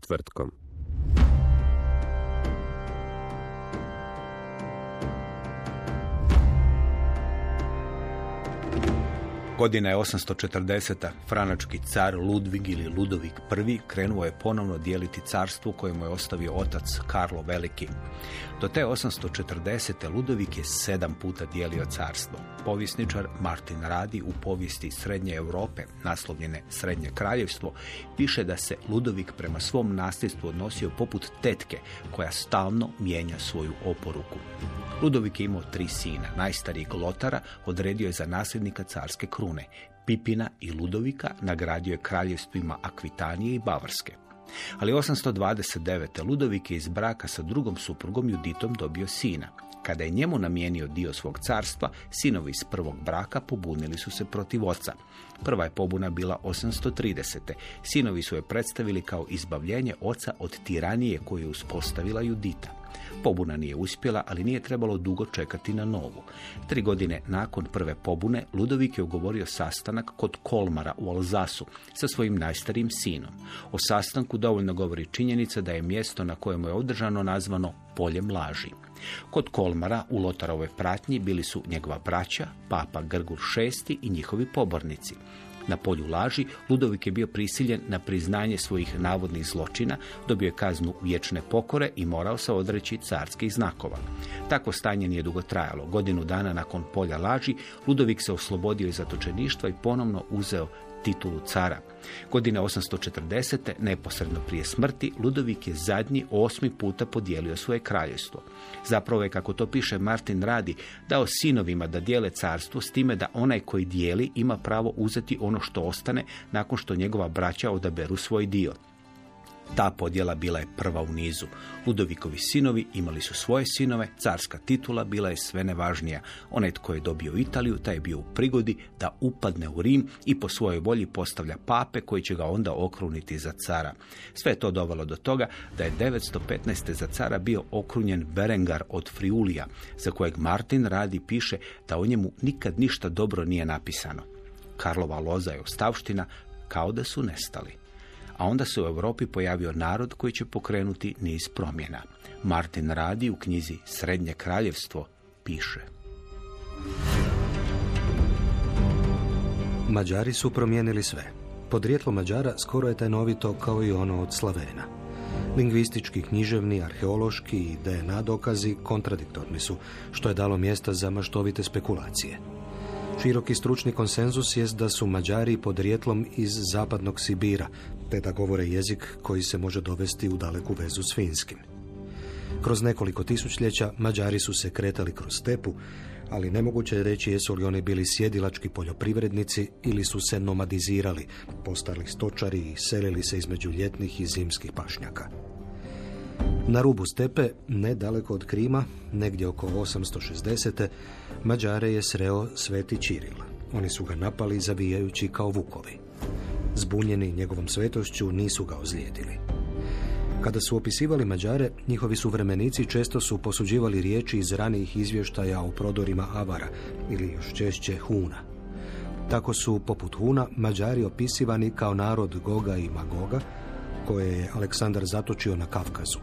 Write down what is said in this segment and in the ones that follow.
Povijest Godina je 840. Franački car Ludvig ili Ludovik I krenuo je ponovno dijeliti carstvo koje mu je ostavio otac Karlo Veliki. Do te 840. Ludovik je sedam puta dijelio carstvo. Povjesničar Martin Radi u povijesti Srednje Europe, naslovljene Srednje kraljevstvo, piše da se Ludovik prema svom nasljedstvu odnosio poput tetke koja stalno mijenja svoju oporuku. Ludovik je imao tri sina. Najstarijeg Lotara odredio je za nasljednika carske krune. Pipina i Ludovika nagradio je kraljevstvima Akvitanije i Bavarske. Ali 829. Ludovik je iz braka sa drugom suprugom Juditom dobio sina. Kada je njemu namijenio dio svog carstva, sinovi iz prvog braka pobunili su se protiv oca. Prva je pobuna bila 830. Sinovi su je predstavili kao izbavljenje oca od tiranije koju je uspostavila Judita. Pobuna nije uspjela, ali nije trebalo dugo čekati na novu. Tri godine nakon prve pobune, Ludovik je ugovorio sastanak kod Kolmara u Alzasu sa svojim najstarijim sinom. O sastanku dovoljno govori činjenica da je mjesto na kojemu je održano nazvano poljem laži. Kod Kolmara u Lotarove pratnji bili su njegova braća, papa Grgur VI i njihovi pobornici. Na polju laži Ludovik je bio prisiljen na priznanje svojih navodnih zločina, dobio je kaznu vječne pokore i morao se odreći carskih znakova. Takvo stanje nije dugo trajalo. Godinu dana nakon polja laži Ludovik se oslobodio iz zatočeništva i ponovno uzeo titulu cara. Godine 840. neposredno prije smrti, Ludovik je zadnji osmi puta podijelio svoje kraljevstvo. Zapravo je, kako to piše Martin Radi, dao sinovima da dijele carstvo s time da onaj koji dijeli ima pravo uzeti ono što ostane nakon što njegova braća odaberu svoj dio. Ta podjela bila je prva u nizu. Ludovikovi sinovi imali su svoje sinove, carska titula bila je sve nevažnija. Onaj tko je dobio Italiju, taj je bio u prigodi da upadne u Rim i po svojoj volji postavlja pape koji će ga onda okruniti za cara. Sve to dovelo do toga da je 915. za cara bio okrunjen Berengar od Friulija, za kojeg Martin radi piše da o njemu nikad ništa dobro nije napisano. Karlova loza je ostavština kao da su nestali a onda se u Europi pojavio narod koji će pokrenuti niz promjena. Martin Radi u knjizi Srednje kraljevstvo piše. Mađari su promijenili sve. Podrijetlo Mađara skoro je tajnovito kao i ono od Slavena. Lingvistički, književni, arheološki i DNA dokazi kontradiktorni su, što je dalo mjesta za maštovite spekulacije. Široki stručni konsenzus jest da su Mađari podrijetlom iz zapadnog Sibira, te da govore jezik koji se može dovesti u daleku vezu s finskim. Kroz nekoliko tisućljeća Mađari su se kretali kroz stepu, ali nemoguće je reći jesu li oni bili sjedilački poljoprivrednici ili su se nomadizirali, postali stočari i selili se između ljetnih i zimskih pašnjaka. Na rubu stepe, nedaleko od Krima, negdje oko 860. Mađare je sreo Sveti Čiril. Oni su ga napali zavijajući kao vukovi. Zbunjeni njegovom svetošću nisu ga ozlijedili. Kada su opisivali Mađare, njihovi suvremenici često su posuđivali riječi iz ranijih izvještaja o prodorima Avara ili još češće Huna. Tako su, poput Huna, Mađari opisivani kao narod Goga i Magoga, koje je Aleksandar zatočio na Kavkazu.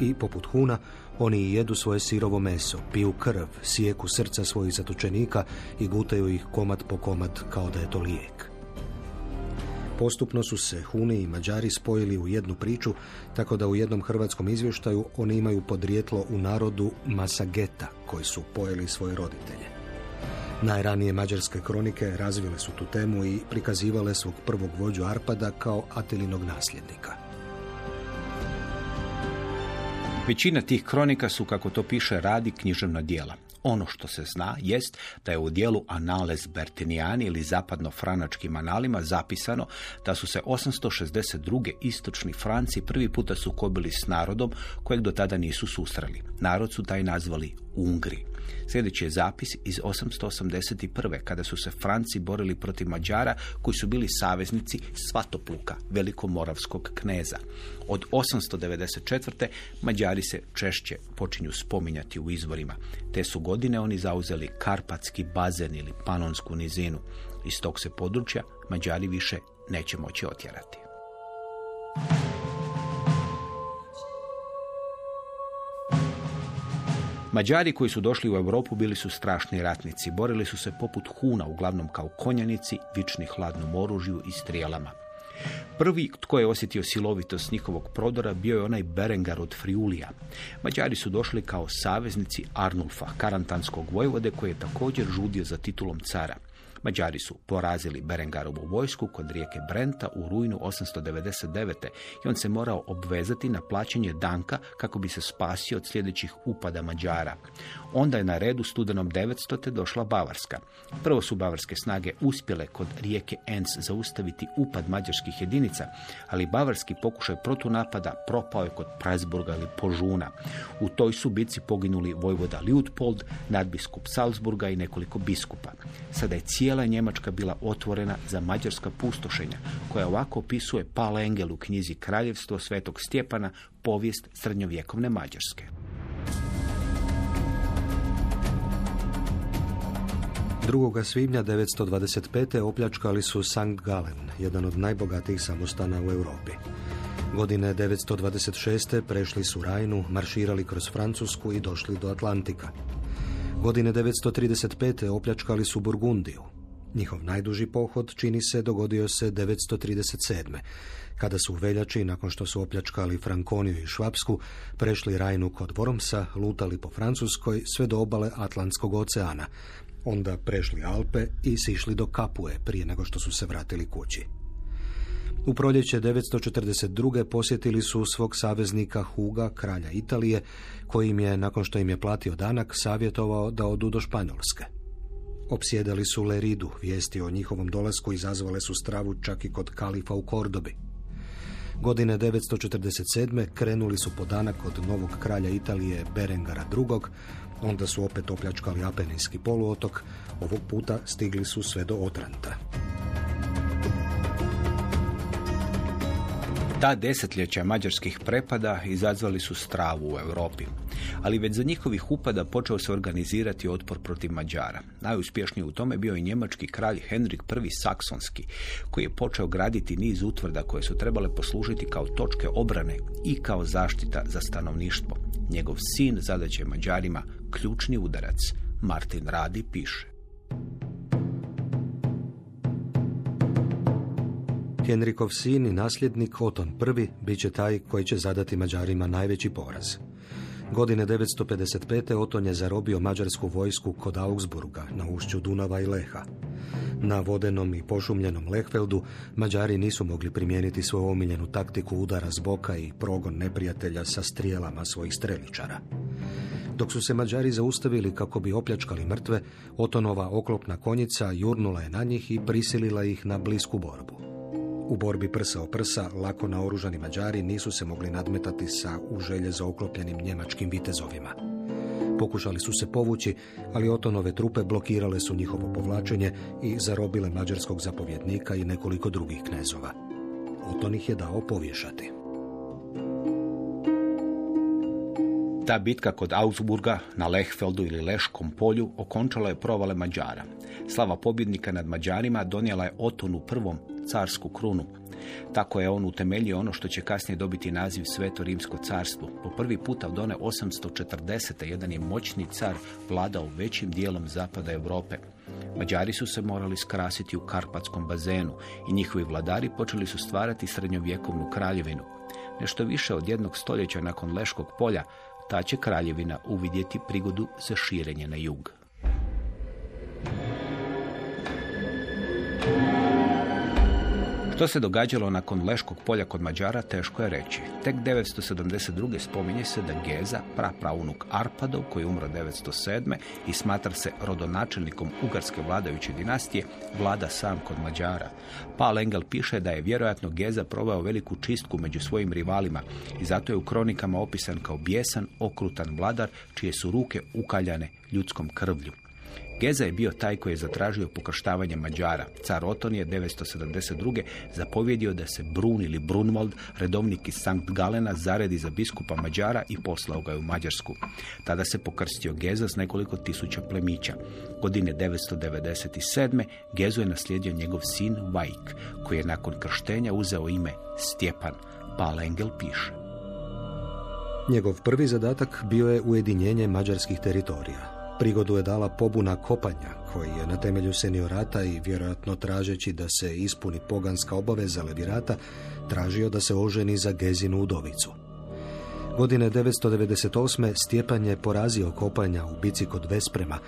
I, poput Huna, oni jedu svoje sirovo meso, piju krv, sijeku srca svojih zatočenika i gutaju ih komad po komad kao da je to lijek. Postupno su se Huni i Mađari spojili u jednu priču, tako da u jednom hrvatskom izvještaju oni imaju podrijetlo u narodu Masageta, koji su pojeli svoje roditelje. Najranije mađarske kronike razvile su tu temu i prikazivale svog prvog vođu Arpada kao Atilinog nasljednika. Većina tih kronika su, kako to piše, radi književna dijela. Ono što se zna jest da je u dijelu Anales Bertiniani ili zapadno-franačkim analima zapisano da su se 862. istočni Franci prvi puta sukobili s narodom kojeg do tada nisu susreli. Narod su taj nazvali Ungri. Sljedeći je zapis iz 881. kada su se Franci borili protiv Mađara koji su bili saveznici Svatopluka, velikomoravskog kneza. Od 894. Mađari se češće počinju spominjati u izvorima. Te su godine oni zauzeli Karpatski bazen ili Panonsku nizinu. Iz tog se područja Mađari više neće moći otjerati. Mađari koji su došli u Europu bili su strašni ratnici. Borili su se poput huna, uglavnom kao konjanici, vični hladnom oružju i strijelama. Prvi tko je osjetio silovitost njihovog prodora bio je onaj Berengar od Friulija. Mađari su došli kao saveznici Arnulfa, karantanskog vojvode koji je također žudio za titulom cara. Mađari su porazili Berengarovu vojsku kod rijeke Brenta u rujnu 899. i on se morao obvezati na plaćanje danka kako bi se spasio od sljedećih upada Mađara. Onda je na redu studenom 900. došla Bavarska. Prvo su bavarske snage uspjele kod rijeke Enz zaustaviti upad mađarskih jedinica, ali bavarski pokušaj protunapada propao je kod Prajsburga ili Požuna. U toj su bici poginuli vojvoda Liutpold, nadbiskup Salzburga i nekoliko biskupa. Sada je cijela Njemačka bila otvorena za mađarska pustošenja, koja ovako opisuje Pal Engel u knjizi Kraljevstvo Svetog Stjepana, povijest srednjovjekovne Mađarske. 2. svibnja 925. opljačkali su Sankt Galen, jedan od najbogatijih samostana u Europi. Godine 926. prešli su Rajnu, marširali kroz Francusku i došli do Atlantika. Godine 935. opljačkali su Burgundiju. Njihov najduži pohod čini se dogodio se 937. kada su u veljači, nakon što su opljačkali Frankoniju i Švapsku, prešli Rajnu kod Voromsa, lutali po Francuskoj sve do obale Atlantskog oceana, onda prešli Alpe i sišli do Kapue prije nego što su se vratili kući. U proljeće 942. posjetili su svog saveznika Huga, kralja Italije, koji im je, nakon što im je platio danak, savjetovao da odu do Španjolske. Opsjedali su Leridu, vijesti o njihovom dolasku izazvale su stravu čak i kod kalifa u Kordobi. Godine 947. krenuli su podanak od novog kralja Italije Berengara II. Onda su opet opljačkali Apeninski poluotok, ovog puta stigli su sve do Otranta. Ta desetljeća mađarskih prepada izazvali su stravu u Europi, ali već za njihovih upada počeo se organizirati otpor protiv Mađara. Najuspješniji u tome bio i njemački kralj Henrik I Saksonski, koji je počeo graditi niz utvrda koje su trebale poslužiti kao točke obrane i kao zaštita za stanovništvo. Njegov sin zadaće Mađarima ključni udarac. Martin Radi piše. Henrikov sin i nasljednik Oton I bit će taj koji će zadati Mađarima najveći poraz. Godine 955. Oton je zarobio mađarsku vojsku kod Augsburga na ušću Dunava i Leha. Na vodenom i pošumljenom Lehfeldu Mađari nisu mogli primijeniti svoju omiljenu taktiku udara s boka i progon neprijatelja sa strijelama svojih streličara. Dok su se Mađari zaustavili kako bi opljačkali mrtve, Otonova oklopna konjica jurnula je na njih i prisilila ih na blisku borbu. U borbi prsa o prsa, lako naoružani Mađari nisu se mogli nadmetati sa u želje oklopljenim njemačkim vitezovima. Pokušali su se povući, ali Otonove trupe blokirale su njihovo povlačenje i zarobile mađarskog zapovjednika i nekoliko drugih knezova. Oton ih je dao povješati. Ta bitka kod Augsburga na Lehfeldu ili Leškom polju okončala je provale Mađara. Slava pobjednika nad Mađarima donijela je Otonu prvom carsku krunu. Tako je on utemeljio ono što će kasnije dobiti naziv Sveto Rimsko carstvo. Po prvi puta od one 840. jedan je moćni car vladao većim dijelom zapada Europe. Mađari su se morali skrasiti u Karpatskom bazenu i njihovi vladari počeli su stvarati srednjovjekovnu kraljevinu. Nešto više od jednog stoljeća nakon Leškog polja, ta će kraljevina uvidjeti prigodu za širenje na jug. Što se događalo nakon Leškog polja kod Mađara, teško je reći. Tek 972. spominje se da Geza, prapraunuk Arpadov, koji umro 907. i smatra se rodonačelnikom ugarske vladajuće dinastije, vlada sam kod Mađara. Paul Engel piše da je vjerojatno Geza proveo veliku čistku među svojim rivalima i zato je u kronikama opisan kao bijesan, okrutan vladar, čije su ruke ukaljane ljudskom krvlju. Geza je bio taj koji je zatražio pokrštavanje Mađara. Car Oton je 972. zapovjedio da se Brun ili Brunwald, redovnik iz Sankt Galena, zaredi za biskupa Mađara i poslao ga u Mađarsku. Tada se pokrstio Geza s nekoliko tisuća plemića. Godine 997. Gezu je naslijedio njegov sin Vajk, koji je nakon krštenja uzeo ime Stjepan. Paul Engel piše. Njegov prvi zadatak bio je ujedinjenje mađarskih teritorija. Prigodu je dala pobuna kopanja, koji je na temelju seniorata i vjerojatno tražeći da se ispuni poganska obaveza levirata, tražio da se oženi za Gezinu udovicu. Godine 998. Stjepan je porazio kopanja u bici kod Vesprema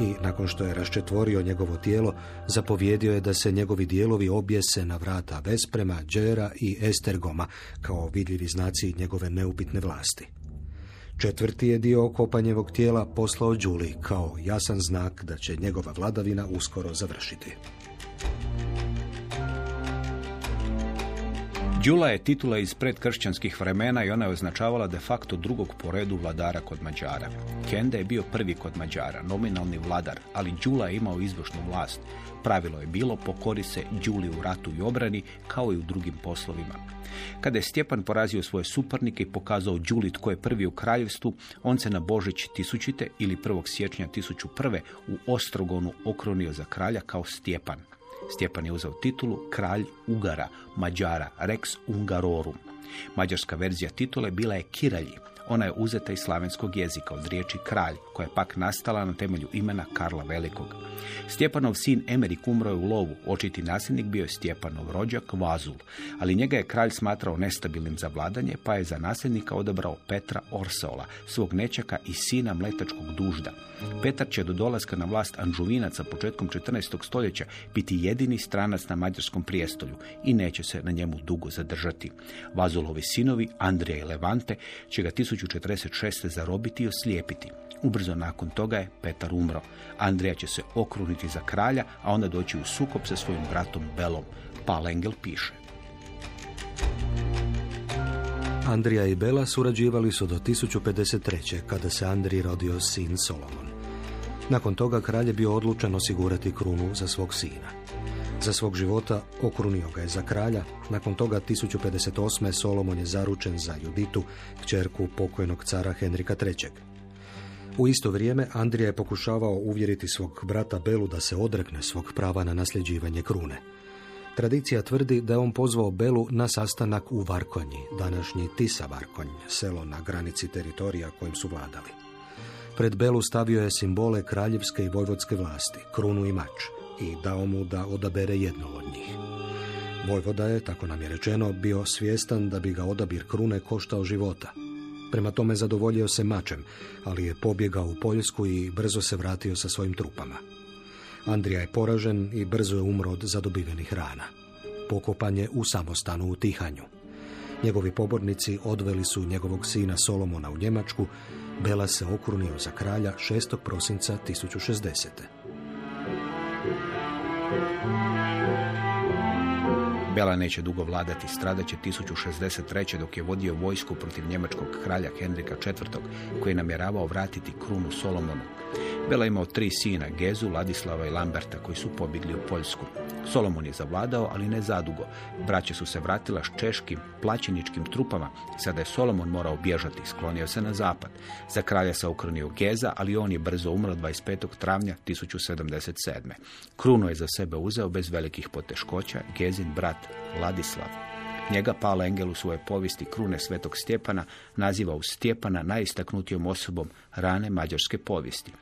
i nakon što je raščetvorio njegovo tijelo, zapovjedio je da se njegovi dijelovi objese na vrata Vesprema, Džera i Estergoma kao vidljivi znaci njegove neupitne vlasti. Četvrti je dio kopanjevog tijela poslao Đuli kao jasan znak da će njegova vladavina uskoro završiti. Đula je titula iz predkršćanskih vremena i ona je označavala de facto drugog po redu vladara kod Mađara. Kenda je bio prvi kod Mađara, nominalni vladar, ali Đula je imao izvršnu vlast. Pravilo je bilo pokori se Đuli u ratu i obrani kao i u drugim poslovima. Kada je Stjepan porazio svoje suparnike i pokazao Đuli tko je prvi u kraljevstvu, on se na Božić tisućite ili 1. siječnja 1001. u Ostrogonu okronio za kralja kao Stjepan. Stjepan je uzeo titulu kralj Ugara, Mađara, Rex Ungarorum. Mađarska verzija titule bila je Kiralji, ona je uzeta iz slavenskog jezika od riječi kralj, koja je pak nastala na temelju imena Karla Velikog. Stjepanov sin Emerik umro je u lovu, očiti nasljednik bio je Stjepanov rođak Vazul, ali njega je kralj smatrao nestabilnim za vladanje, pa je za nasljednika odabrao Petra Orsola, svog nečaka i sina mletačkog dužda. Petar će do dolaska na vlast Anžuvinaca početkom 14. stoljeća biti jedini stranac na mađarskom prijestolju i neće se na njemu dugo zadržati. Vazulovi sinovi, Andrija i Levante, će ga 1046. zarobiti i oslijepiti. Ubrzo nakon toga je Petar umro. Andrija će se okruniti za kralja, a onda doći u sukob sa svojim bratom Belom. Paul Engel piše. Andrija i Bela surađivali su do 1053. kada se Andriji rodio sin Solomon. Nakon toga kralj je bio odlučen osigurati krunu za svog sina. Za svog života okrunio ga je za kralja, nakon toga 1058. Solomon je zaručen za Juditu, kćerku pokojnog cara Henrika III. U isto vrijeme Andrija je pokušavao uvjeriti svog brata Belu da se odrekne svog prava na nasljeđivanje krune. Tradicija tvrdi da je on pozvao Belu na sastanak u Varkonji, današnji Tisa Varkonj, selo na granici teritorija kojim su vladali. Pred Belu stavio je simbole kraljevske i vojvodske vlasti, krunu i mač, i dao mu da odabere jedno od njih. Vojvoda je, tako nam je rečeno, bio svjestan da bi ga odabir krune koštao života. Prema tome zadovoljio se mačem, ali je pobjegao u Poljsku i brzo se vratio sa svojim trupama. Andrija je poražen i brzo je umro od zadobivenih rana. Pokopan je u samostanu u Tihanju. Njegovi pobornici odveli su njegovog sina Solomona u Njemačku, Bela se okrunio za kralja 6. prosinca 1060. Bela neće dugo vladati, stradaće 1063. dok je vodio vojsku protiv njemačkog kralja Henrika IV. koji je namjeravao vratiti krunu Solomonu. Bela imao tri sina, Gezu, Ladislava i Lamberta, koji su pobjegli u Poljsku. Solomon je zavladao, ali ne zadugo. Braće su se vratila s češkim, plaćeničkim trupama. Sada je Solomon morao bježati, sklonio se na zapad. Za kralja se okrenio Geza, ali on je brzo umro 25. travnja 1077. Kruno je za sebe uzeo bez velikih poteškoća Gezin brat Ladislav. Njega Pala Engel u svojoj povijesti Krune Svetog Stjepana naziva u Stjepana najistaknutijom osobom rane mađarske povijesti.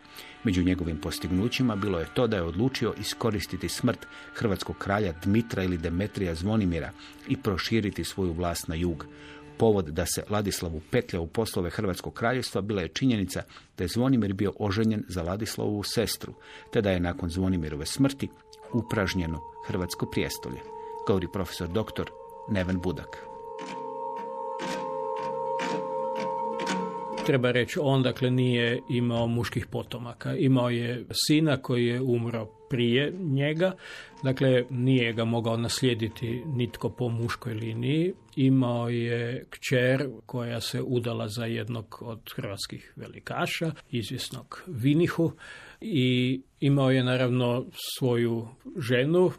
Među njegovim postignućima bilo je to da je odlučio iskoristiti smrt hrvatskog kralja Dmitra ili Demetrija Zvonimira i proširiti svoju vlast na jug. Povod da se Ladislavu petlja u poslove Hrvatskog kraljevstva bila je činjenica da je Zvonimir bio oženjen za Ladislavu sestru, te da je nakon Zvonimirove smrti upražnjeno Hrvatsko prijestolje, govori profesor dr. Neven Budak. Treba reći, on dakle nije imao muških potomaka. Imao je sina koji je umro prije njega, dakle nije ga mogao naslijediti nitko po muškoj liniji. Imao je kćer koja se udala za jednog od hrvatskih velikaša, izvjesnog Vinihu i imao je naravno svoju ženu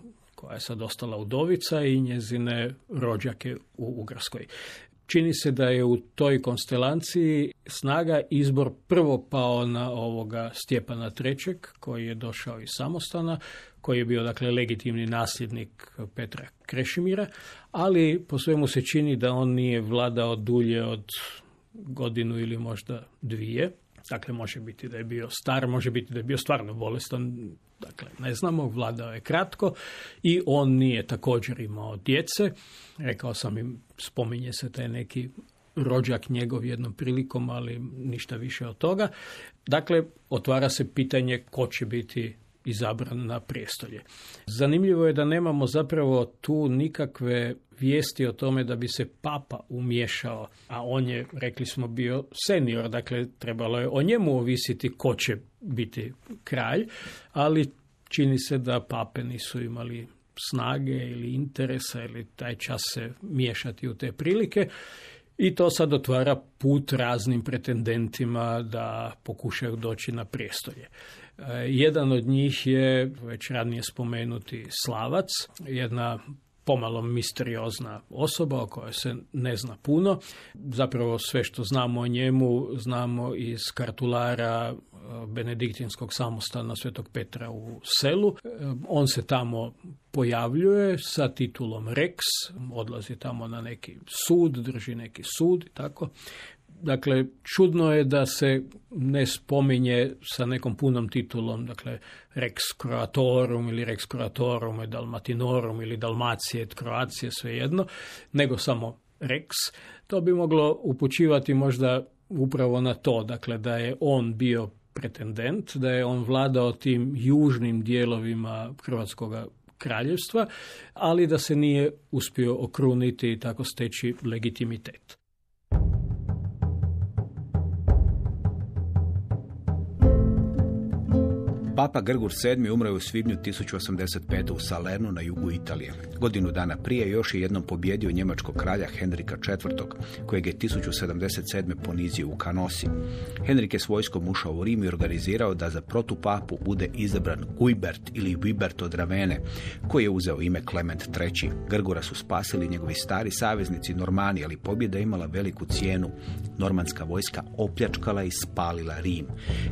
koja je sad ostala udovica i njezine rođake u Ugarskoj. Čini se da je u toj konstelaciji snaga izbor prvo pao na ovoga Stjepana III. koji je došao iz samostana, koji je bio dakle legitimni nasljednik Petra Krešimira, ali po svemu se čini da on nije vladao dulje od godinu ili možda dvije. Dakle, može biti da je bio star, može biti da je bio stvarno bolestan, dakle, ne znamo, vladao je kratko i on nije također imao djece. Rekao sam im, spominje se taj neki rođak njegov jednom prilikom, ali ništa više od toga. Dakle, otvara se pitanje ko će biti izabran na prijestolje. Zanimljivo je da nemamo zapravo tu nikakve vijesti o tome da bi se papa umješao, a on je, rekli smo, bio senior, dakle trebalo je o njemu ovisiti ko će biti kralj, ali čini se da pape nisu imali snage ili interesa ili taj čas se miješati u te prilike. I to sad otvara put raznim pretendentima da pokušaju doći na prijestolje. E, jedan od njih je već ranije spomenuti Slavac, jedna pomalo misteriozna osoba o kojoj se ne zna puno. Zapravo sve što znamo o njemu znamo iz kartulara e, benediktinskog samostana Svetog Petra u selu. E, on se tamo pojavljuje sa titulom Rex, odlazi tamo na neki sud, drži neki sud i tako. Dakle, čudno je da se ne spominje sa nekom punom titulom, dakle, Rex Croatorum ili Rex Croatorum i Dalmatinorum ili Dalmacije, Kroacije, svejedno, nego samo Rex. To bi moglo upućivati možda upravo na to, dakle, da je on bio pretendent, da je on vladao tim južnim dijelovima Hrvatskog kraljevstva, ali da se nije uspio okruniti i tako steći legitimitet. Papa Grgur VII je u svibnju 1085. u Salernu na jugu Italije. Godinu dana prije još je jednom pobjedio njemačkog kralja Henrika IV. kojeg je 1077. ponizio u Kanosi. Henrik je s vojskom ušao u Rim i organizirao da za protupapu bude izabran Guibert ili Wibert od Ravene, koji je uzeo ime Klement III. Grgura su spasili njegovi stari saveznici Normani, ali pobjeda imala veliku cijenu. Normanska vojska opljačkala i spalila Rim.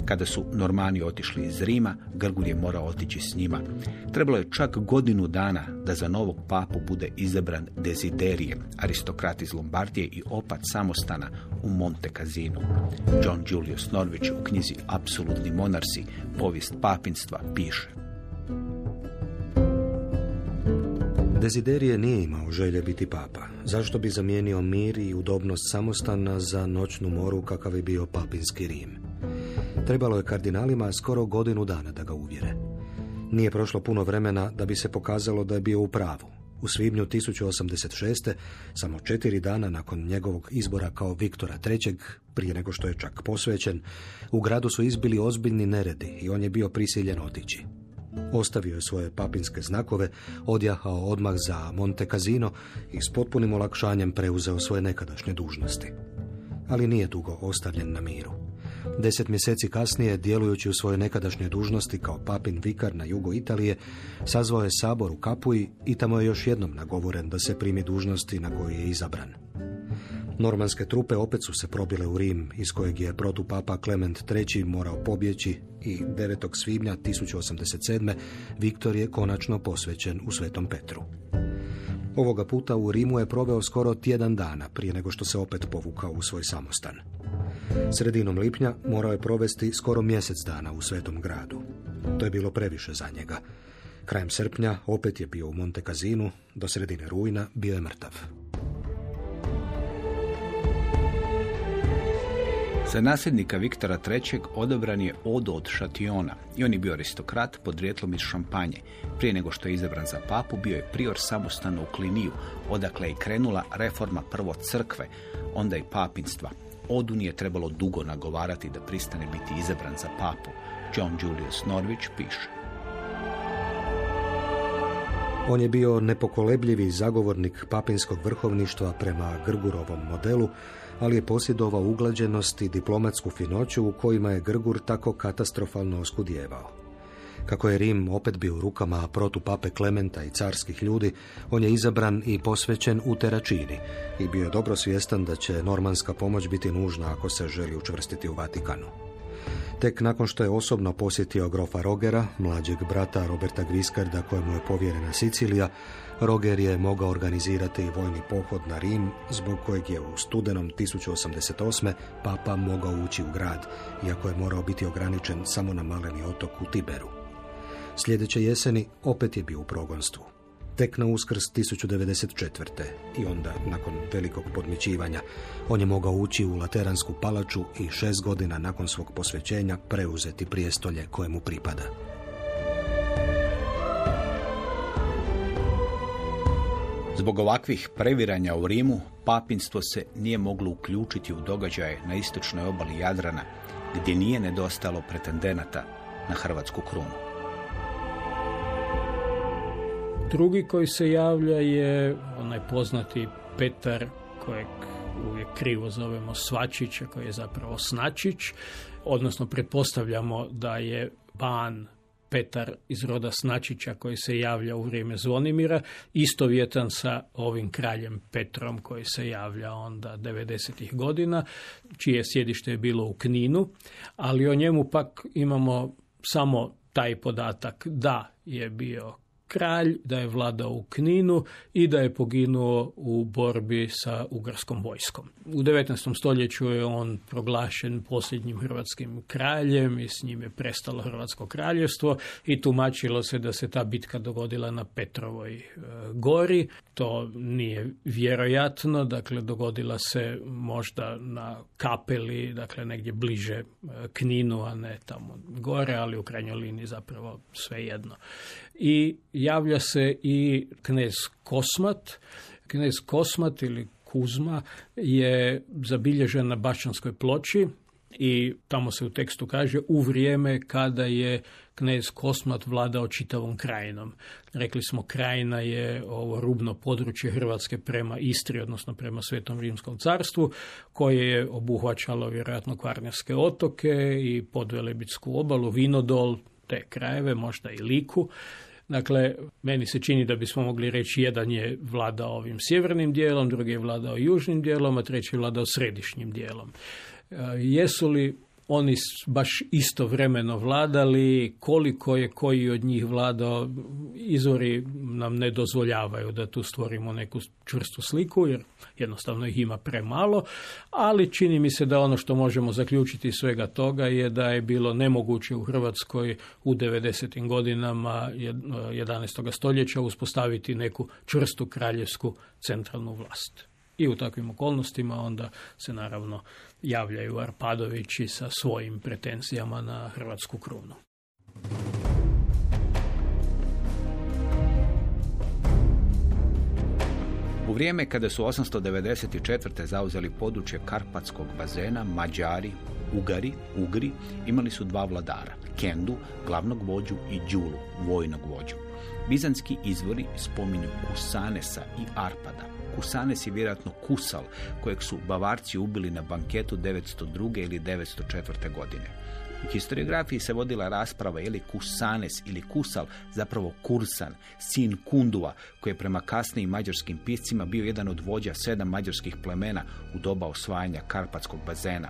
Kada su Normani otišli iz Rima, Grgur je morao otići s njima. Trebalo je čak godinu dana da za novog papu bude izabran Desiderije, aristokrat iz Lombardije i opat samostana u Monte Casino. John Julius Norvić u knjizi Apsolutni monarsi, povijest papinstva, piše. Deziderije nije imao želje biti papa. Zašto bi zamijenio mir i udobnost samostana za noćnu moru kakav je bio papinski Rim? Trebalo je kardinalima skoro godinu dana da ga uvjere. Nije prošlo puno vremena da bi se pokazalo da je bio u pravu. U svibnju 1086. samo četiri dana nakon njegovog izbora kao Viktora III. prije nego što je čak posvećen, u gradu su izbili ozbiljni neredi i on je bio prisiljen otići. Ostavio je svoje papinske znakove, odjahao odmah za Monte Casino i s potpunim olakšanjem preuzeo svoje nekadašnje dužnosti. Ali nije dugo ostavljen na miru. Deset mjeseci kasnije, djelujući u svojoj nekadašnjoj dužnosti kao papin vikar na jugu Italije, sazvao je sabor u Kapuji i tamo je još jednom nagovoren da se primi dužnosti na koju je izabran. Normanske trupe opet su se probile u Rim, iz kojeg je protupapa Klement III. morao pobjeći i 9. svibnja 1087. Viktor je konačno posvećen u Svetom Petru. Ovoga puta u Rimu je proveo skoro tjedan dana prije nego što se opet povukao u svoj samostan. Sredinom lipnja morao je provesti skoro mjesec dana u Svetom gradu. To je bilo previše za njega. Krajem srpnja opet je bio u Monte Casinu, do sredine rujna bio je mrtav. Za nasljednika Viktora III. odabran je Odo od Šationa i on je bio aristokrat podrijetlom iz Šampanje. Prije nego što je izabran za papu, bio je prior samostana u Kliniju, odakle je krenula reforma prvo crkve, onda i papinstva. Odu nije trebalo dugo nagovarati da pristane biti izabran za papu. John Julius Norwich piše. On je bio nepokolebljivi zagovornik papinskog vrhovništva prema Grgurovom modelu, ali je posjedovao uglađenost i diplomatsku finoću u kojima je Grgur tako katastrofalno oskudjevao. Kako je Rim opet bio u rukama protupape Klementa i carskih ljudi, on je izabran i posvećen u Teračini i bio je dobro svjestan da će normanska pomoć biti nužna ako se želi učvrstiti u Vatikanu. Tek nakon što je osobno posjetio grofa Rogera, mlađeg brata Roberta Gviskarda kojemu je povjerena Sicilija, Roger je mogao organizirati vojni pohod na Rim, zbog kojeg je u studenom 1088. papa mogao ući u grad, iako je morao biti ograničen samo na maleni otok u Tiberu. Sljedeće jeseni opet je bio u progonstvu. Tek na uskrs 1094. i onda, nakon velikog podmićivanja, on je mogao ući u Lateransku palaču i šest godina nakon svog posvećenja preuzeti prijestolje kojemu pripada. Zbog ovakvih previranja u Rimu, papinstvo se nije moglo uključiti u događaje na istočnoj obali Jadrana, gdje nije nedostalo pretendenata na hrvatsku krunu. Drugi koji se javlja je onaj poznati Petar kojeg uvijek krivo zovemo Svačića, koji je zapravo Snačić, odnosno pretpostavljamo da je ban Petar iz roda Snačića koji se javlja u vrijeme Zvonimira, istovjetan sa ovim kraljem Petrom koji se javlja onda 90. godina, čije sjedište je bilo u Kninu, ali o njemu pak imamo samo taj podatak da je bio kralj, da je vladao u Kninu i da je poginuo u borbi sa ugarskom vojskom. U 19. stoljeću je on proglašen posljednjim hrvatskim kraljem i s njim je prestalo Hrvatsko kraljevstvo i tumačilo se da se ta bitka dogodila na Petrovoj e, gori. To nije vjerojatno, dakle dogodila se možda na kapeli, dakle negdje bliže e, Kninu, a ne tamo gore, ali u krajnjoj liniji zapravo sve jedno i javlja se i knez Kosmat. Knez Kosmat ili Kuzma je zabilježen na Bašćanskoj ploči i tamo se u tekstu kaže u vrijeme kada je knez Kosmat vladao čitavom krajinom. Rekli smo krajina je ovo rubno područje Hrvatske prema Istri, odnosno prema Svetom Rimskom carstvu, koje je obuhvaćalo vjerojatno Kvarnjarske otoke i podvelebitsku obalu, Vinodol, te krajeve, možda i Liku. Dakle, meni se čini da bismo mogli reći jedan je vladao ovim sjevernim dijelom, drugi je vladao južnim dijelom, a treći je vladao središnjim dijelom. E, jesu li oni baš istovremeno vladali, koliko je koji od njih vladao, izvori nam ne dozvoljavaju da tu stvorimo neku čvrstu sliku, jer jednostavno ih ima premalo, ali čini mi se da ono što možemo zaključiti svega toga je da je bilo nemoguće u Hrvatskoj u 90. godinama 11. stoljeća uspostaviti neku čvrstu kraljevsku centralnu vlast. I u takvim okolnostima onda se naravno javljaju Arpadovići sa svojim pretenzijama na hrvatsku krunu. U vrijeme kada su 894. zauzeli područje Karpatskog bazena, Mađari, Ugari, Ugri imali su dva vladara, Kendu, glavnog vođu i Đulu, vojnog vođu. Bizanski izvori spominju Kusanesa i Arpada. Kusanes je vjerojatno Kusal, kojeg su Bavarci ubili na banketu 902. ili 904. godine. U historiografiji se vodila rasprava je li Kusanes ili Kusal zapravo Kursan, sin Kundua, koji je prema kasnijim mađarskim piscima bio jedan od vođa sedam mađarskih plemena u doba osvajanja Karpatskog bazena.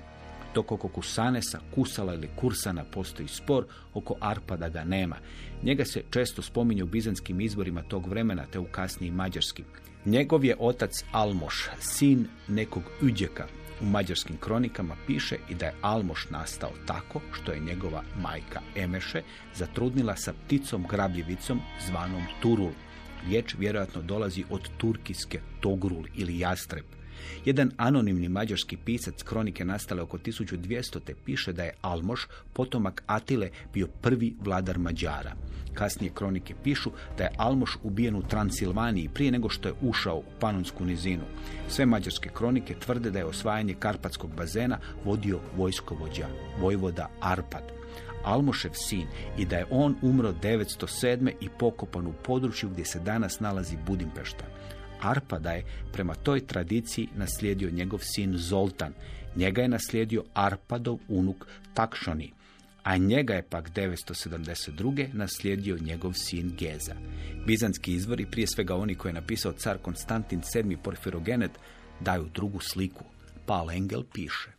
dok oko Kusanesa, Kusala ili Kursana postoji spor, oko Arpada ga nema. Njega se često spominje u bizanskim izvorima tog vremena, te u kasnijim mađarskim. Njegov je otac Almoš, sin nekog Uđeka. U mađarskim kronikama piše i da je Almoš nastao tako što je njegova majka Emeše zatrudnila sa pticom grabljivicom zvanom Turul. Riječ vjerojatno dolazi od turkiske Togrul ili Jastreb. Jedan anonimni mađarski pisac kronike nastale oko 1200. te piše da je Almoš, potomak Atile, bio prvi vladar Mađara. Kasnije kronike pišu da je Almoš ubijen u Transilvaniji prije nego što je ušao u Panonsku nizinu. Sve mađarske kronike tvrde da je osvajanje Karpatskog bazena vodio vojskovođa, vojvoda Arpad. Almošev sin i da je on umro 907. i pokopan u području gdje se danas nalazi Budimpešta. Arpada je prema toj tradiciji naslijedio njegov sin Zoltan. Njega je naslijedio Arpadov unuk Takšoni, a njega je pak 972. naslijedio njegov sin Geza. Bizanski izvori, prije svega oni koje je napisao car Konstantin VII. Porfirogenet, daju drugu sliku. Paul Engel piše.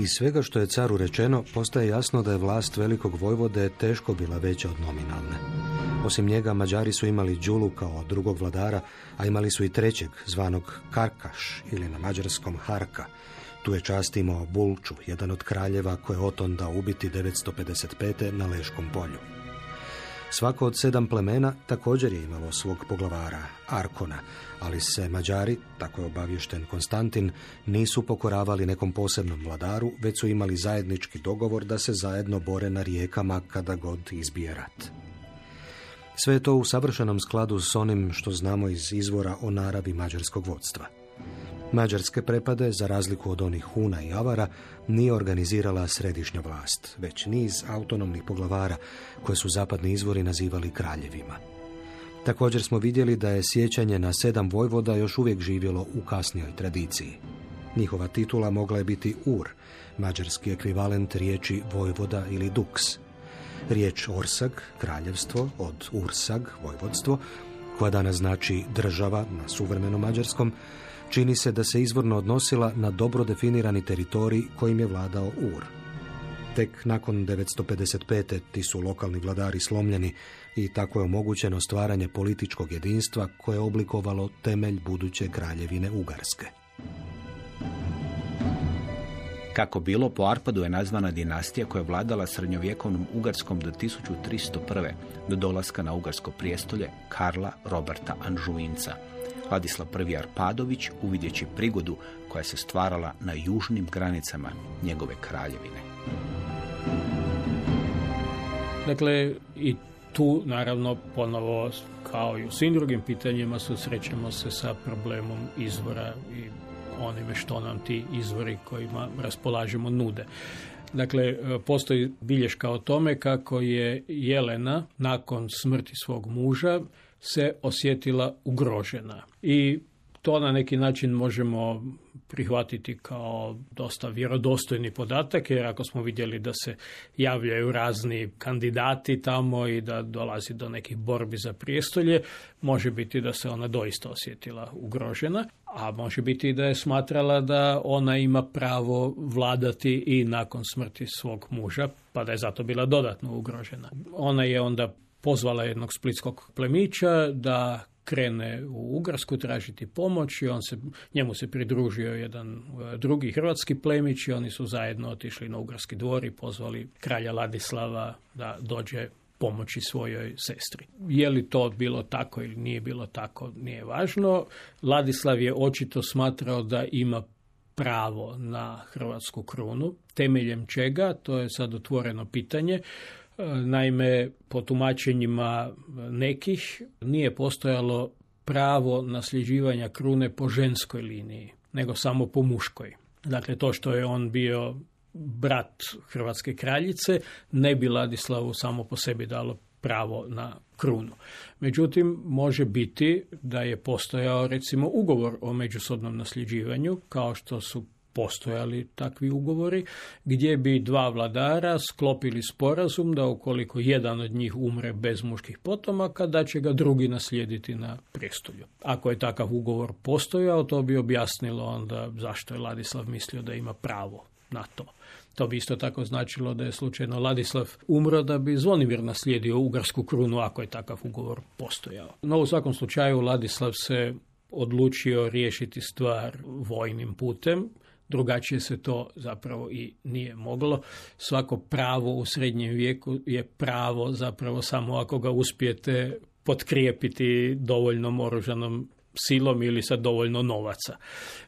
Iz svega što je caru rečeno, postaje jasno da je vlast velikog vojvode teško bila veća od nominalne. Osim njega, Mađari su imali Đulu kao drugog vladara, a imali su i trećeg, zvanog Karkaš ili na mađarskom Harka. Tu je čast imao Bulču, jedan od kraljeva koje je Oton dao ubiti 955. na Leškom polju. Svako od sedam plemena također je imalo svog poglavara, Arkona, ali se Mađari, tako je obavješten Konstantin, nisu pokoravali nekom posebnom vladaru, već su imali zajednički dogovor da se zajedno bore na rijekama kada god izbije rat. Sve je to u savršenom skladu s onim što znamo iz izvora o naravi mađarskog vodstva. Mađarske prepade, za razliku od onih Huna i Avara, nije organizirala središnja vlast, već niz autonomnih poglavara koje su zapadni izvori nazivali kraljevima. Također smo vidjeli da je sjećanje na sedam vojvoda još uvijek živjelo u kasnijoj tradiciji. Njihova titula mogla je biti Ur, mađarski ekvivalent riječi vojvoda ili duks. Riječ Orsag, kraljevstvo, od Ursag, vojvodstvo, koja danas znači država na suvremenom mađarskom, čini se da se izvorno odnosila na dobro definirani teritorij kojim je vladao Ur. Tek nakon 955. ti su lokalni vladari slomljeni i tako je omogućeno stvaranje političkog jedinstva koje je oblikovalo temelj buduće kraljevine Ugarske. Kako bilo, po Arpadu je nazvana dinastija koja je vladala srednjovjekovnom Ugarskom do 1301. do dolaska na Ugarsko prijestolje Karla Roberta Anžuinca. Vladislav I. Arpadović uvidjeći prigodu koja se stvarala na južnim granicama njegove kraljevine. Dakle, i tu naravno ponovo kao i u svim drugim pitanjima susrećemo se sa problemom izvora i onime što nam ti izvori kojima raspolažemo nude. Dakle, postoji bilješka o tome kako je Jelena nakon smrti svog muža se osjetila ugrožena. I to na neki način možemo prihvatiti kao dosta vjerodostojni podatak, jer ako smo vidjeli da se javljaju razni kandidati tamo i da dolazi do nekih borbi za prijestolje, može biti da se ona doista osjetila ugrožena, a može biti da je smatrala da ona ima pravo vladati i nakon smrti svog muža, pa da je zato bila dodatno ugrožena. Ona je onda pozvala jednog splitskog plemića da krene u Ugarsku tražiti pomoć i on se, njemu se pridružio jedan e, drugi hrvatski plemić i oni su zajedno otišli na Ugarski dvor i pozvali kralja Ladislava da dođe pomoći svojoj sestri. Je li to bilo tako ili nije bilo tako, nije važno. Ladislav je očito smatrao da ima pravo na hrvatsku krunu, temeljem čega, to je sad otvoreno pitanje. Naime, po tumačenjima nekih nije postojalo pravo nasljeđivanja krune po ženskoj liniji, nego samo po muškoj. Dakle, to što je on bio brat Hrvatske kraljice, ne bi Ladislavu samo po sebi dalo pravo na krunu. Međutim, može biti da je postojao recimo ugovor o međusobnom nasljeđivanju, kao što su postojali takvi ugovori, gdje bi dva vladara sklopili sporazum da ukoliko jedan od njih umre bez muških potomaka, da će ga drugi naslijediti na prijestolju. Ako je takav ugovor postojao, to bi objasnilo onda zašto je Ladislav mislio da ima pravo na to. To bi isto tako značilo da je slučajno Ladislav umro da bi Zvonimir naslijedio ugarsku krunu ako je takav ugovor postojao. No u svakom slučaju Ladislav se odlučio riješiti stvar vojnim putem. Drugačije se to zapravo i nije moglo. Svako pravo u srednjem vijeku je pravo zapravo samo ako ga uspijete potkrijepiti dovoljnom oružanom silom ili sa dovoljno novaca.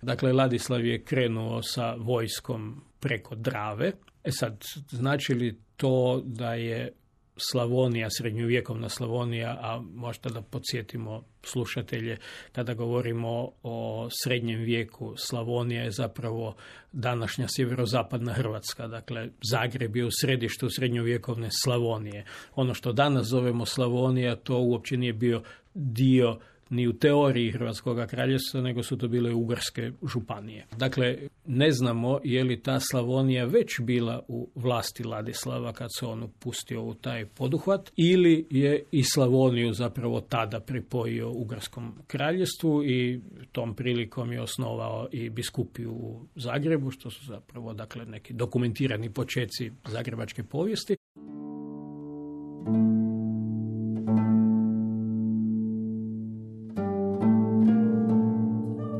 Dakle, Ladislav je krenuo sa vojskom preko Drave. E sad, znači li to da je Slavonija, srednjovjekovna Slavonija, a možda da podsjetimo slušatelje, kada govorimo o srednjem vijeku, Slavonija je zapravo današnja sjeverozapadna Hrvatska, dakle Zagreb je u središtu srednjovjekovne Slavonije. Ono što danas zovemo Slavonija, to uopće nije bio dio ni u teoriji Hrvatskog kraljevstva, nego su to bile ugarske županije. Dakle, ne znamo je li ta Slavonija već bila u vlasti Ladislava kad se on upustio u taj poduhvat ili je i Slavoniju zapravo tada pripojio Ugarskom kraljevstvu i tom prilikom je osnovao i biskupiju u Zagrebu, što su zapravo dakle neki dokumentirani počeci zagrebačke povijesti.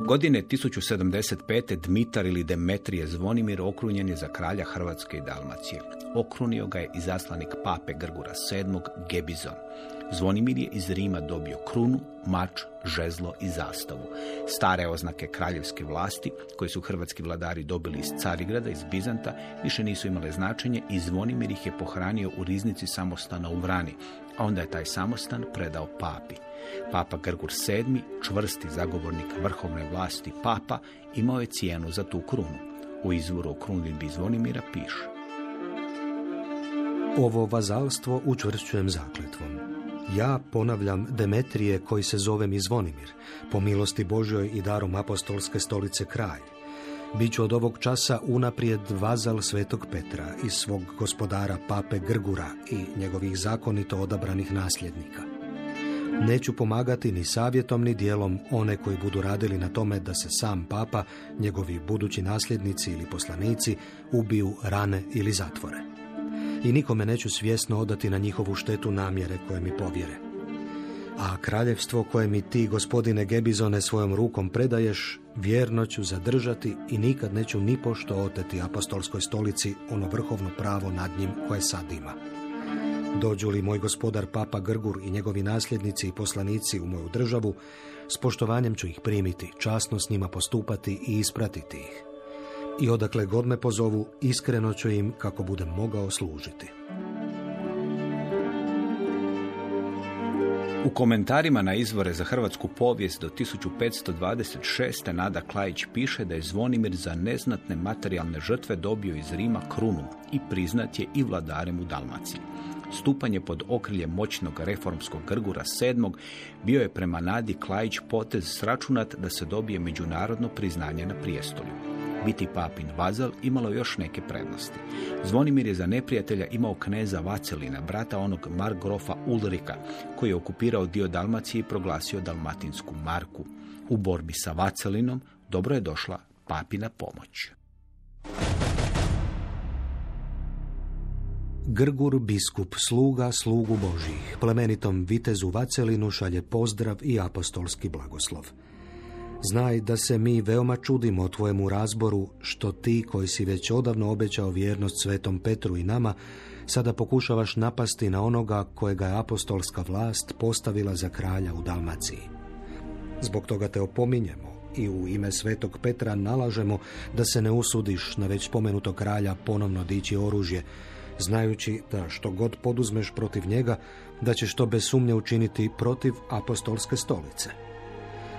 Godine 1075. Dmitar ili Demetrije Zvonimir okrunjen je za kralja Hrvatske i Dalmacije. Okrunio ga je izaslanik pape Grgura VII. Gebizon. Zvonimir je iz Rima dobio krunu, mač, žezlo i zastavu. Stare oznake kraljevske vlasti, koje su hrvatski vladari dobili iz Carigrada, iz Bizanta, više nisu imale značenje i Zvonimir ih je pohranio u riznici samostana u Vrani, a onda je taj samostan predao papi. Papa Grgur VII, čvrsti zagovornik vrhovne vlasti papa, imao je cijenu za tu krunu. U izvoru o krunidbi Zvonimira piše. Ovo vazalstvo učvršćujem zakletvom. Ja ponavljam Demetrije koji se zovem i Zvonimir, po milosti Božjoj i darom apostolske stolice kralj. Biću od ovog časa unaprijed vazal svetog Petra i svog gospodara pape Grgura i njegovih zakonito odabranih nasljednika. Neću pomagati ni savjetom ni dijelom one koji budu radili na tome da se sam papa, njegovi budući nasljednici ili poslanici ubiju rane ili zatvore. I nikome neću svjesno odati na njihovu štetu namjere koje mi povjere. A kraljevstvo koje mi ti, gospodine Gebizone, svojom rukom predaješ, vjerno ću zadržati i nikad neću ni pošto oteti apostolskoj stolici ono vrhovno pravo nad njim koje sad ima. Dođu li moj gospodar Papa Grgur i njegovi nasljednici i poslanici u moju državu, s poštovanjem ću ih primiti, časno s njima postupati i ispratiti ih. I odakle god me pozovu, iskreno ću im kako budem mogao služiti. U komentarima na izvore za hrvatsku povijest do 1526. Nada Klajić piše da je Zvonimir za neznatne materijalne žrtve dobio iz Rima krunu i priznat je i vladarem u Dalmaciji. Stupanje pod okrilje moćnog reformskog Grgura VII. bio je prema Nadi Klajić potez sračunat da se dobije međunarodno priznanje na prijestolju. Biti papin vazal imalo još neke prednosti. Zvonimir je za neprijatelja imao kneza Vacelina, brata onog Margrofa Ulrika, koji je okupirao dio Dalmacije i proglasio dalmatinsku marku. U borbi sa Vacelinom dobro je došla papina pomoć. Grgur biskup sluga slugu Božih, plemenitom vitezu Vacelinu šalje pozdrav i apostolski blagoslov. Znaj da se mi veoma čudimo tvojemu razboru, što ti koji si već odavno obećao vjernost svetom Petru i nama, sada pokušavaš napasti na onoga kojega je apostolska vlast postavila za kralja u Dalmaciji. Zbog toga te opominjemo i u ime svetog Petra nalažemo da se ne usudiš na već spomenutog kralja ponovno dići oružje, znajući da što god poduzmeš protiv njega, da ćeš to bez sumnje učiniti protiv apostolske stolice.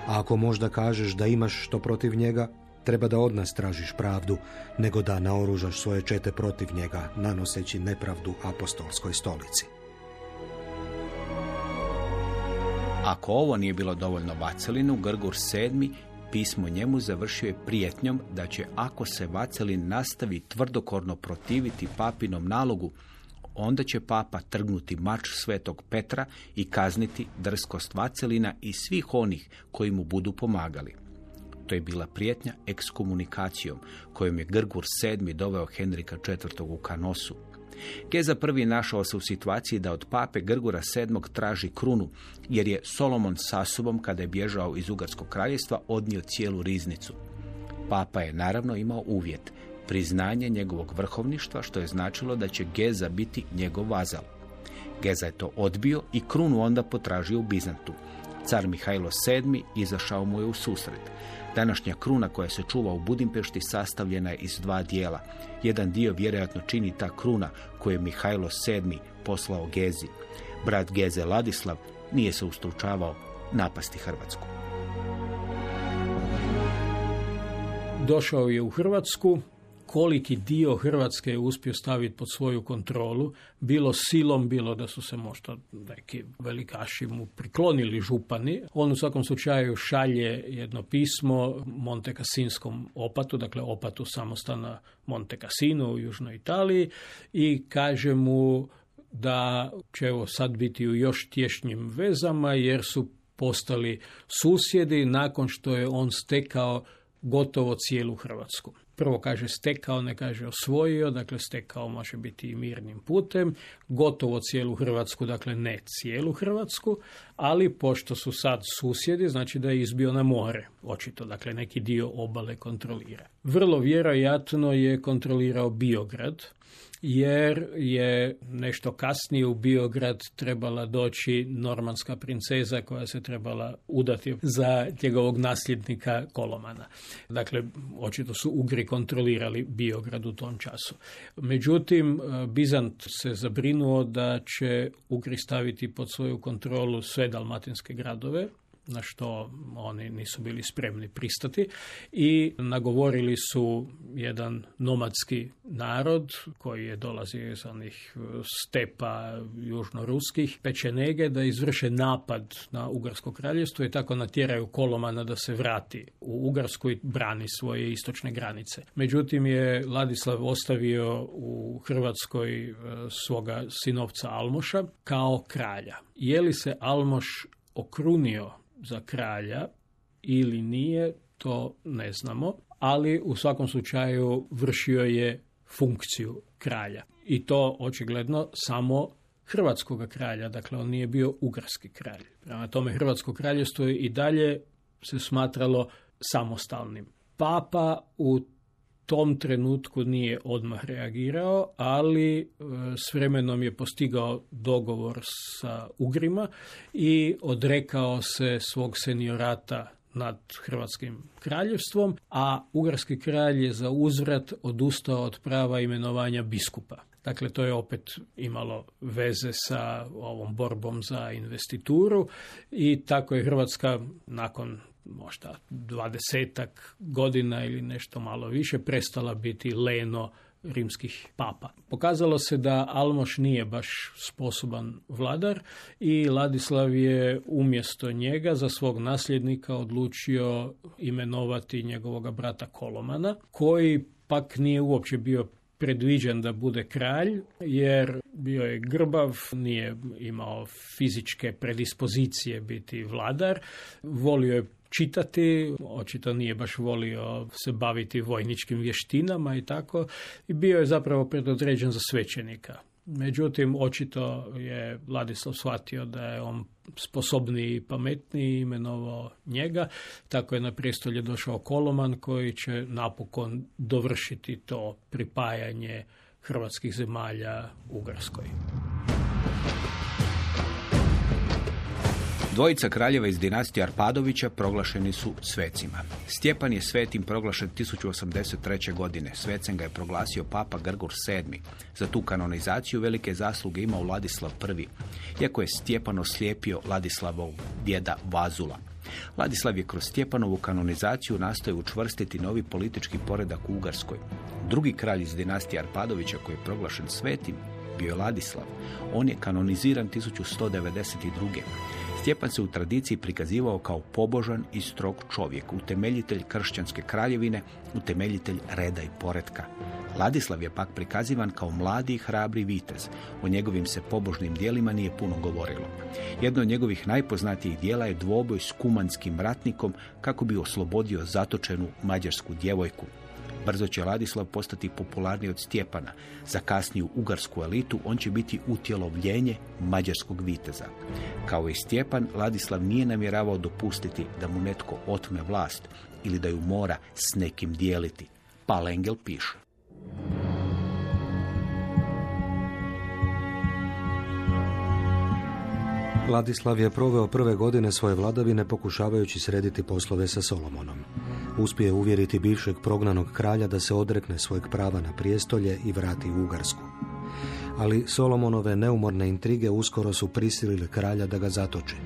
A ako možda kažeš da imaš što protiv njega, treba da od nas tražiš pravdu, nego da naoružaš svoje čete protiv njega, nanoseći nepravdu apostolskoj stolici. Ako ovo nije bilo dovoljno Vacelinu, Grgur VII pismo njemu završio je prijetnjom da će ako se Vacelin nastavi tvrdokorno protiviti papinom nalogu, onda će papa trgnuti mač svetog Petra i kazniti drskost Vacelina i svih onih koji mu budu pomagali. To je bila prijetnja ekskomunikacijom kojom je Grgur VII doveo Henrika IV. u Kanosu. Geza prvi našao se u situaciji da od pape Grgura VII traži krunu, jer je Solomon sa sobom, kada je bježao iz Ugarskog kraljevstva, odnio cijelu riznicu. Papa je naravno imao uvjet, priznanje njegovog vrhovništva, što je značilo da će Geza biti njegov vazal. Geza je to odbio i krunu onda potražio u Bizantu. Car Mihajlo VII izašao mu je u susret. Današnja kruna koja se čuva u Budimpešti sastavljena je iz dva dijela. Jedan dio vjerojatno čini ta kruna koju je Mihajlo VII poslao Gezi. Brat Geze Ladislav nije se ustručavao napasti Hrvatsku. Došao je u Hrvatsku, koliki dio Hrvatske je uspio staviti pod svoju kontrolu, bilo silom, bilo da su se možda neki velikaši mu priklonili župani. On u svakom slučaju šalje jedno pismo Montekasinskom opatu, dakle opatu samostana Monte Cassino u Južnoj Italiji i kaže mu da će evo sad biti u još tješnjim vezama jer su postali susjedi nakon što je on stekao gotovo cijelu Hrvatsku. Prvo kaže stekao, ne kaže osvojio, dakle stekao može biti i mirnim putem, gotovo cijelu Hrvatsku, dakle ne cijelu Hrvatsku, ali pošto su sad susjedi, znači da je izbio na more, očito, dakle neki dio obale kontrolira. Vrlo vjerojatno je kontrolirao Biograd, jer je nešto kasnije u Biograd trebala doći normanska princeza koja se trebala udati za njegovog nasljednika Kolomana. Dakle, očito su Ugri kontrolirali Biograd u tom času. Međutim, Bizant se zabrinuo da će Ugri staviti pod svoju kontrolu sve dalmatinske gradove, na što oni nisu bili spremni pristati i nagovorili su jedan nomadski narod koji je dolazio iz onih stepa južnoruskih pečenege da izvrše napad na Ugarsko kraljevstvo i tako natjeraju Kolomana da se vrati u Ugarsku i brani svoje istočne granice. Međutim je Ladislav ostavio u Hrvatskoj e, svoga sinovca Almoša kao kralja. Je li se Almoš okrunio za kralja ili nije, to ne znamo, ali u svakom slučaju vršio je funkciju kralja. I to očigledno samo hrvatskog kralja, dakle on nije bio ugarski kralj. Prema tome hrvatsko kraljevstvo je i dalje se smatralo samostalnim. Papa u tom trenutku nije odmah reagirao, ali e, s vremenom je postigao dogovor sa Ugrima i odrekao se svog seniorata nad Hrvatskim kraljevstvom, a Ugarski kralj je za uzvrat odustao od prava imenovanja biskupa. Dakle, to je opet imalo veze sa ovom borbom za investituru i tako je Hrvatska nakon možda dvadesetak godina ili nešto malo više prestala biti leno rimskih papa. Pokazalo se da Almoš nije baš sposoban vladar i Ladislav je umjesto njega za svog nasljednika odlučio imenovati njegovog brata Kolomana, koji pak nije uopće bio predviđen da bude kralj, jer bio je grbav, nije imao fizičke predispozicije biti vladar, volio je čitati, očito nije baš volio se baviti vojničkim vještinama i tako, i bio je zapravo predodređen za svećenika. Međutim, očito je Vladislav shvatio da je on sposobniji i pametniji imenovao njega, tako je na prijestolje došao Koloman koji će napokon dovršiti to pripajanje hrvatskih zemalja Ugarskoj. Dvojica kraljeva iz dinastije Arpadovića proglašeni su svecima. Stjepan je svetim proglašen 1083. godine. Svecem ga je proglasio papa Grgur VII. Za tu kanonizaciju velike zasluge imao Ladislav I. Iako je Stjepan oslijepio Ladislavov djeda Vazula. Ladislav je kroz Stjepanovu kanonizaciju nastoje učvrstiti novi politički poredak u Ugarskoj. Drugi kralj iz dinastije Arpadovića koji je proglašen svetim bio je Ladislav. On je kanoniziran 1192. Stjepan se u tradiciji prikazivao kao pobožan i strog čovjek, utemeljitelj kršćanske kraljevine, utemeljitelj reda i poretka. Ladislav je pak prikazivan kao mladi i hrabri vitez. O njegovim se pobožnim dijelima nije puno govorilo. Jedno od njegovih najpoznatijih dijela je dvoboj s kumanskim ratnikom kako bi oslobodio zatočenu mađarsku djevojku. Brzo će Ladislav postati popularniji od Stjepana. Za kasniju ugarsku elitu on će biti utjelovljenje mađarskog viteza. Kao i Stjepan, Ladislav nije namjeravao dopustiti da mu netko otme vlast ili da ju mora s nekim dijeliti. Palengel piše. Vladislav je proveo prve godine svoje vladavine pokušavajući srediti poslove sa Solomonom. Uspije uvjeriti bivšeg prognanog kralja da se odrekne svojeg prava na prijestolje i vrati u Ugarsku. Ali Solomonove neumorne intrige uskoro su prisilile kralja da ga zatoči.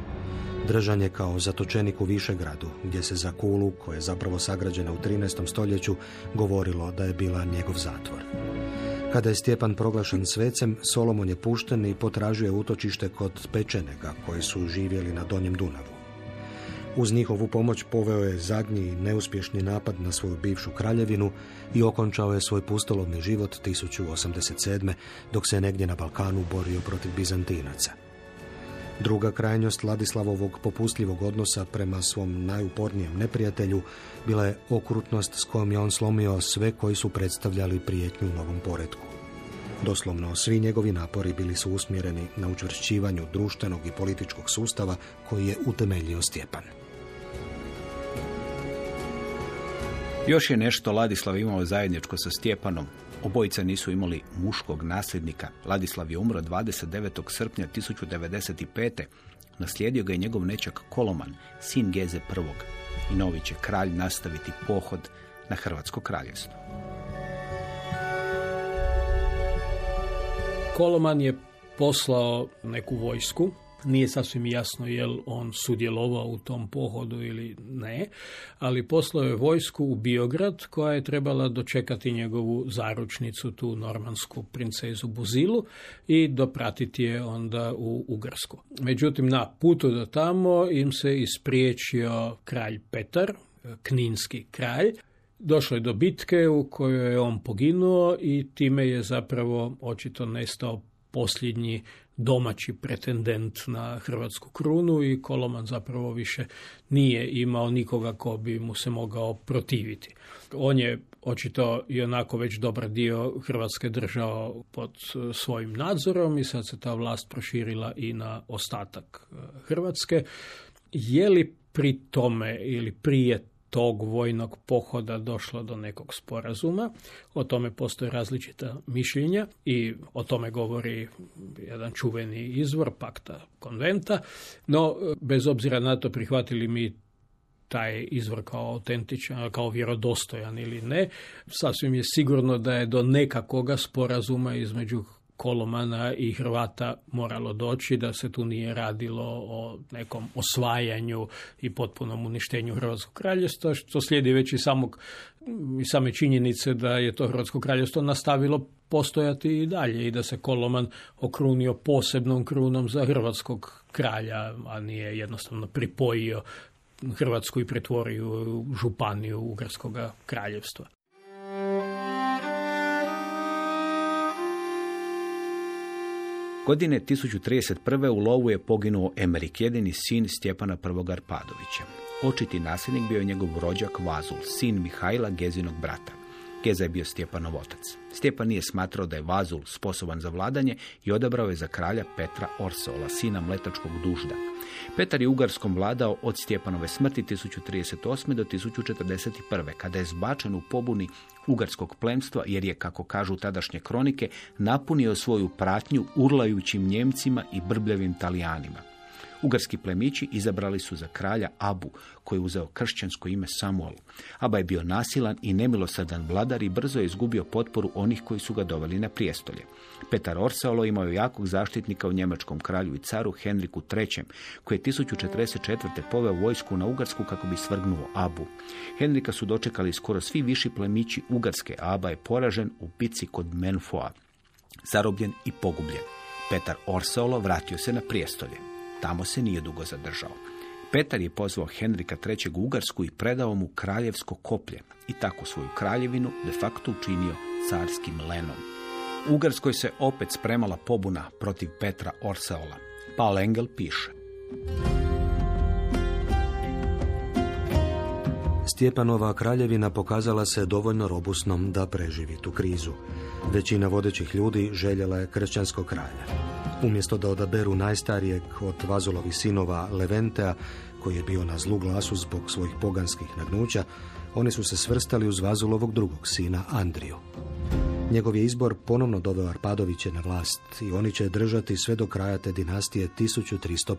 Držan je kao zatočenik u Višegradu, gdje se za kulu, koja je zapravo sagrađena u 13. stoljeću, govorilo da je bila njegov zatvor. Kada je Stjepan proglašen svecem, Solomon je pušten i potražuje utočište kod Pečenega, koji su živjeli na Donjem Dunavu. Uz njihovu pomoć poveo je zadnji neuspješni napad na svoju bivšu kraljevinu i okončao je svoj pustolovni život 1087. dok se negdje na Balkanu borio protiv Bizantinaca. Druga krajnjost Ladislavovog popustljivog odnosa prema svom najupornijem neprijatelju bila je okrutnost s kojom je on slomio sve koji su predstavljali prijetnju novom poretku. Doslovno, svi njegovi napori bili su usmjereni na učvršćivanju društvenog i političkog sustava koji je utemeljio Stjepan. Još je nešto Ladislav imao zajedničko sa Stjepanom. Obojica nisu imali muškog nasljednika. Ladislav je umro 29. srpnja 1095. Naslijedio ga je njegov nečak Koloman, sin Geze I. I novi će kralj nastaviti pohod na Hrvatsko kraljevstvo. Koloman je poslao neku vojsku nije sasvim jasno je li on sudjelovao u tom pohodu ili ne, ali poslao je vojsku u Biograd koja je trebala dočekati njegovu zaručnicu, tu normansku princezu Buzilu i dopratiti je onda u Ugarsku. Međutim, na putu do tamo im se ispriječio kralj Petar, kninski kralj, Došlo je do bitke u kojoj je on poginuo i time je zapravo očito nestao posljednji domaći pretendent na hrvatsku krunu i Koloman zapravo više nije imao nikoga ko bi mu se mogao protiviti. On je očito i onako već dobar dio Hrvatske držao pod e, svojim nadzorom i sad se ta vlast proširila i na ostatak e, Hrvatske. Je li pri tome ili prije tog vojnog pohoda došlo do nekog sporazuma. O tome postoje različita mišljenja i o tome govori jedan čuveni izvor pakta konventa, no bez obzira na to prihvatili mi taj izvor kao autentičan, kao vjerodostojan ili ne, sasvim je sigurno da je do nekakvoga sporazuma između Kolomana i Hrvata moralo doći, da se tu nije radilo o nekom osvajanju i potpunom uništenju Hrvatskog kraljevstva, što slijedi već i samog i same činjenice da je to Hrvatsko kraljevstvo nastavilo postojati i dalje i da se Koloman okrunio posebnom krunom za hrvatskog kralja, a nije jednostavno pripojio Hrvatsku i pretvorio županiju Ugarskog kraljevstva. Godine 1031. u lovu je poginuo Emerik, jedini sin Stjepana I. Arpadovića. Očiti nasljednik bio je njegov rođak Vazul, sin Mihajla, Gezinog brata. Geza je bio Stjepanov otac. Stjepan nije smatrao da je Vazul sposoban za vladanje i odabrao je za kralja Petra Orsola, sina mletačkog dužda. Petar je Ugarskom vladao od Stjepanove smrti 1038. do 1041. kada je zbačen u pobuni ugarskog plemstva jer je, kako kažu tadašnje kronike, napunio svoju pratnju urlajućim Njemcima i brbljavim Talijanima. Ugarski plemići izabrali su za kralja Abu, koji je uzeo kršćansko ime Samuel. Aba je bio nasilan i nemilosrdan vladar i brzo je izgubio potporu onih koji su ga doveli na prijestolje. Petar Orsaolo imao je jakog zaštitnika u njemačkom kralju i caru Henriku III, koji je 1044. poveo vojsku na Ugarsku kako bi svrgnuo Abu. Henrika su dočekali skoro svi viši plemići Ugarske, Aba je poražen u pici kod Menfoa, zarobljen i pogubljen. Petar Orsaolo vratio se na prijestolje. Tamo se nije dugo zadržao. Petar je pozvao Henrika III. u Ugarsku i predao mu kraljevsko koplje i tako svoju kraljevinu de facto učinio carskim lenom. Ugarskoj se opet spremala pobuna protiv Petra Orseola. Paul Engel piše. Stjepanova kraljevina pokazala se dovoljno robusnom da preživi tu krizu. Većina vodećih ljudi željela je kršćanskog kralja. Umjesto da odaberu najstarijeg od Vazulovih sinova Leventea, koji je bio na zlu glasu zbog svojih poganskih nagnuća, oni su se svrstali uz Vazulovog drugog sina Andriju. Njegov je izbor ponovno doveo Arpadoviće na vlast i oni će držati sve do kraja te dinastije 1301.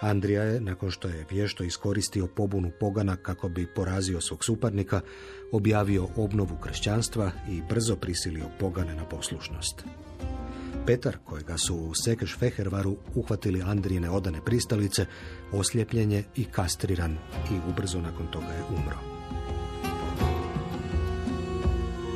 Andrija je, nakon što je vješto iskoristio pobunu pogana kako bi porazio svog suparnika, objavio obnovu kršćanstva i brzo prisilio pogane na poslušnost. Petar, kojega su u Sekeš Fehervaru uhvatili Andrijine odane pristalice, oslijepljen je i kastriran i ubrzo nakon toga je umro.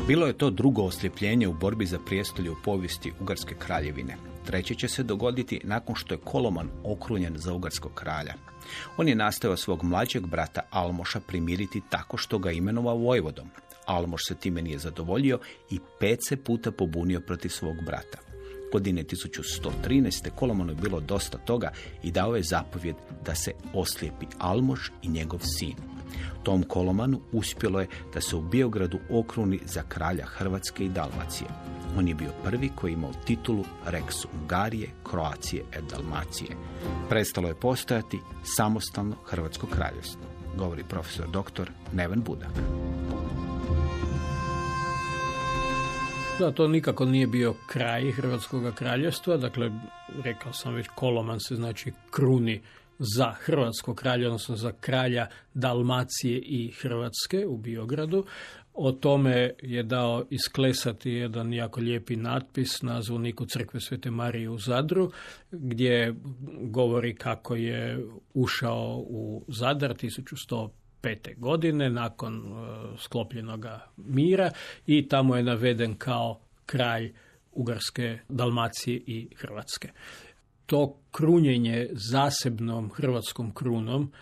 Bilo je to drugo osljepljenje u borbi za prijestolje u povijesti Ugarske kraljevine. Treće će se dogoditi nakon što je Koloman okrunjen za Ugarskog kralja. On je nastojao svog mlađeg brata Almoša primiriti tako što ga imenovao vojvodom. Almoš se time nije zadovoljio i pet se puta pobunio protiv svog brata. Godine 1113. Kolomanu je bilo dosta toga i dao je zapovjed da se oslijepi Almoš i njegov sin. Tom Kolomanu uspjelo je da se u Biogradu okruni za kralja Hrvatske i Dalmacije. On je bio prvi koji je imao titulu Rex Ungarije, Kroacije i Dalmacije. Prestalo je postojati samostalno Hrvatsko kraljevstvo, govori profesor dr. Neven Budak. Da, to nikako nije bio kraj Hrvatskog kraljevstva, dakle, rekao sam već, koloman se znači kruni za Hrvatsko kralje, odnosno za kralja Dalmacije i Hrvatske u Biogradu. O tome je dao isklesati jedan jako lijepi natpis na zvoniku Crkve Svete Marije u Zadru, gdje govori kako je ušao u Zadar 1105 1945. godine nakon e, sklopljenog mira i tamo je naveden kao kraj Ugarske, Dalmacije i Hrvatske. To krunjenje zasebnom hrvatskom krunom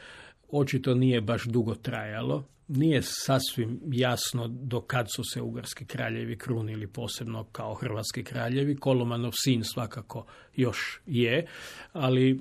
očito nije baš dugo trajalo nije sasvim jasno do kad su se ugarski kraljevi krunili posebno kao hrvatski kraljevi. Kolomanov sin svakako još je, ali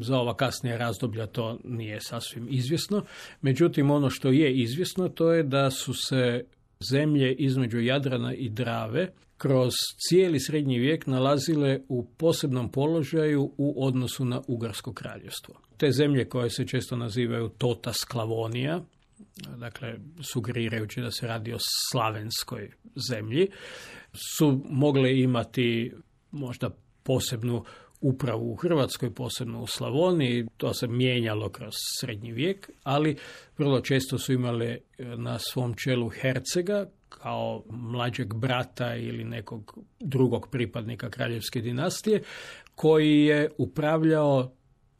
za ova kasnija razdoblja to nije sasvim izvjesno. Međutim, ono što je izvjesno to je da su se zemlje između Jadrana i Drave kroz cijeli srednji vijek nalazile u posebnom položaju u odnosu na Ugarsko kraljevstvo. Te zemlje koje se često nazivaju Tota Sklavonija, dakle sugerirajući da se radi o slavenskoj zemlji, su mogle imati možda posebnu upravu u Hrvatskoj, posebno u Slavoniji, to se mijenjalo kroz srednji vijek, ali vrlo često su imale e, na svom čelu hercega kao mlađeg brata ili nekog drugog pripadnika kraljevske dinastije, koji je upravljao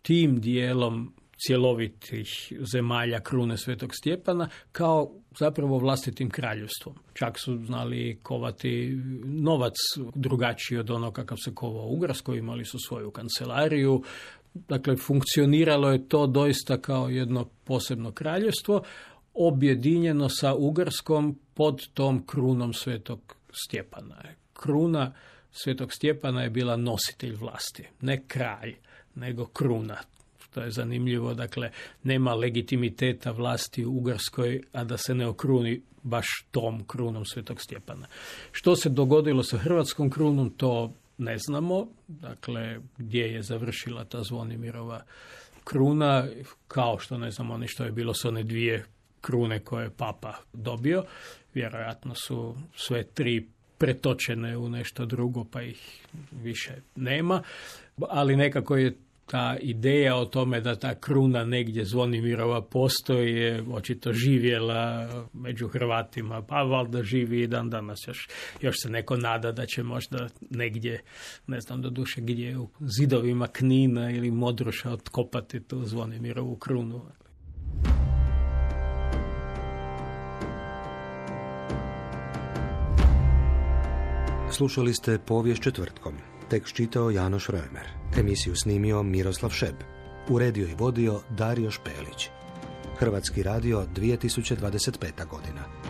tim dijelom cjelovitih zemalja krune Svetog Stjepana kao zapravo vlastitim kraljevstvom. Čak su znali kovati novac drugačiji od onog kakav se kovao u Ugarskoj, imali su svoju kancelariju, Dakle, funkcioniralo je to doista kao jedno posebno kraljevstvo, objedinjeno sa Ugarskom pod tom krunom Svetog Stjepana. Kruna Svetog Stjepana je bila nositelj vlasti, ne kralj, nego kruna. To je zanimljivo, dakle, nema legitimiteta vlasti u Ugarskoj, a da se ne okruni baš tom krunom Svetog Stjepana. Što se dogodilo sa hrvatskom krunom, to ne znamo. Dakle, gdje je završila ta Zvonimirova kruna, kao što ne znamo ni što je bilo s one dvije krune koje je papa dobio. Vjerojatno su sve tri pretočene u nešto drugo, pa ih više nema. Ali nekako je ta ideja o tome da ta kruna negdje Zvonimirova postoji je očito živjela među Hrvatima, pa valjda živi i dan danas još, još se neko nada da će možda negdje, ne znam do duše gdje, u zidovima Knina ili Modruša otkopati tu Zvonimirovu krunu. Slušali ste povijest četvrtkom. Tekst čitao Janoš Römer. Emisiju snimio Miroslav Šeb. Uredio i vodio Dario Špelić. Hrvatski radio 2025. godina.